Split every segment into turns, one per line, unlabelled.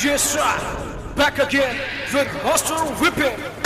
Yes, back again with Hostel Whipping.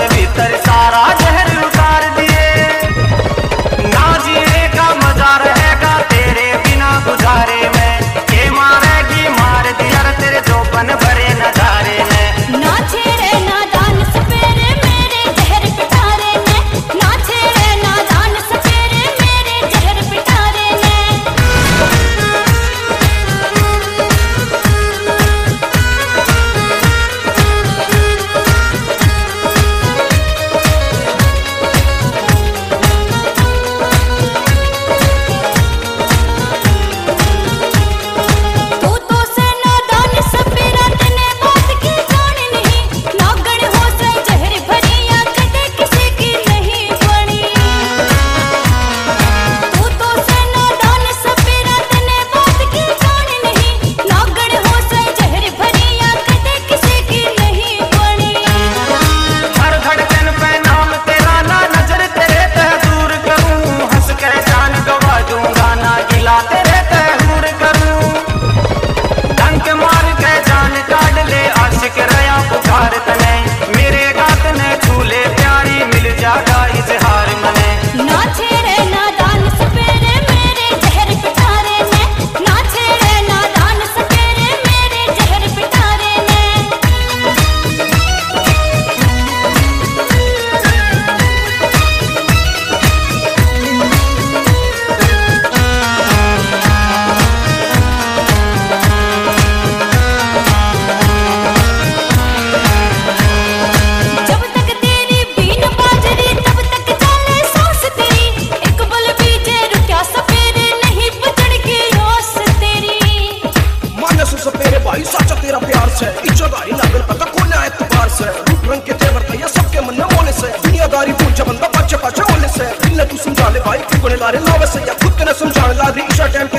भीतर सारा जहर
ನಿನ್ನ ತೂ ಸಂಜಾಲೆ ಬಾಯಿ ತಿಳ್ಕೊಳಲಾರೆ ನಾವಸಯ್ಯ ಖುದ್ದನ ಸಂಜಾಳಲಾರೆ ಇಶಾ ಟೈಮ್